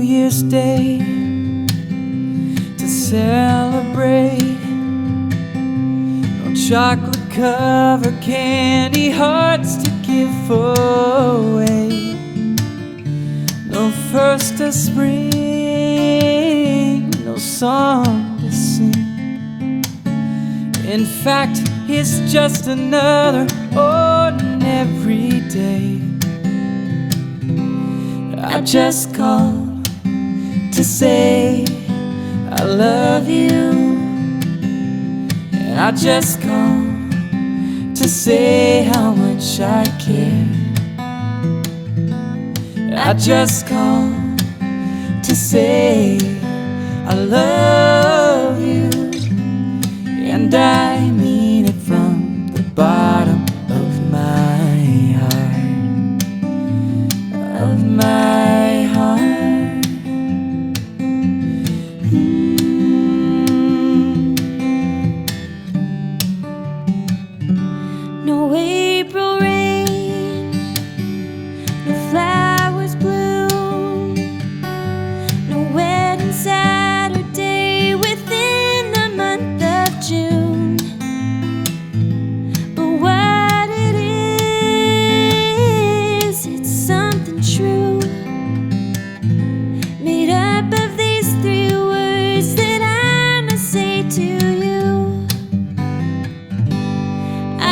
day to celebrate. No chocolate covered candy hearts to give away. No first of spring, no song to sing. In fact, it's just another ordinary day. I just called to say I love you. And I just called to say how much I care. I just called to say I love you. And I mean it from the bottom of my heart. Of my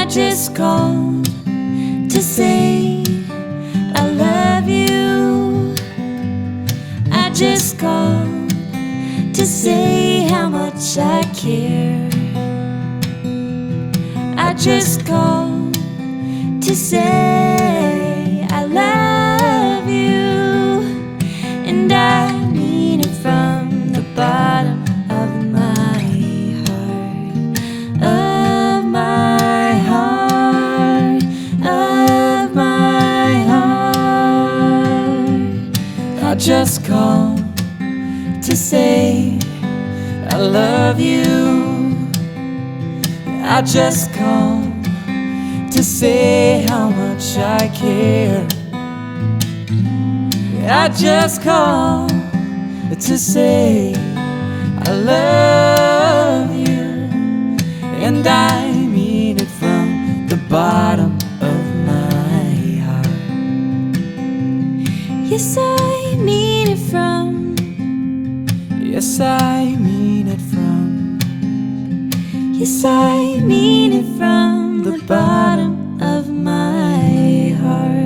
just called to say I love you. I just called to say how much I care. I just called to say just called to say I love you. I just called to say how much I care. I just called to say I love you. And I mean it from the bottom of my heart. Yes, I it from. Yes, I mean it from. Yes, I mean it from the bottom of my heart.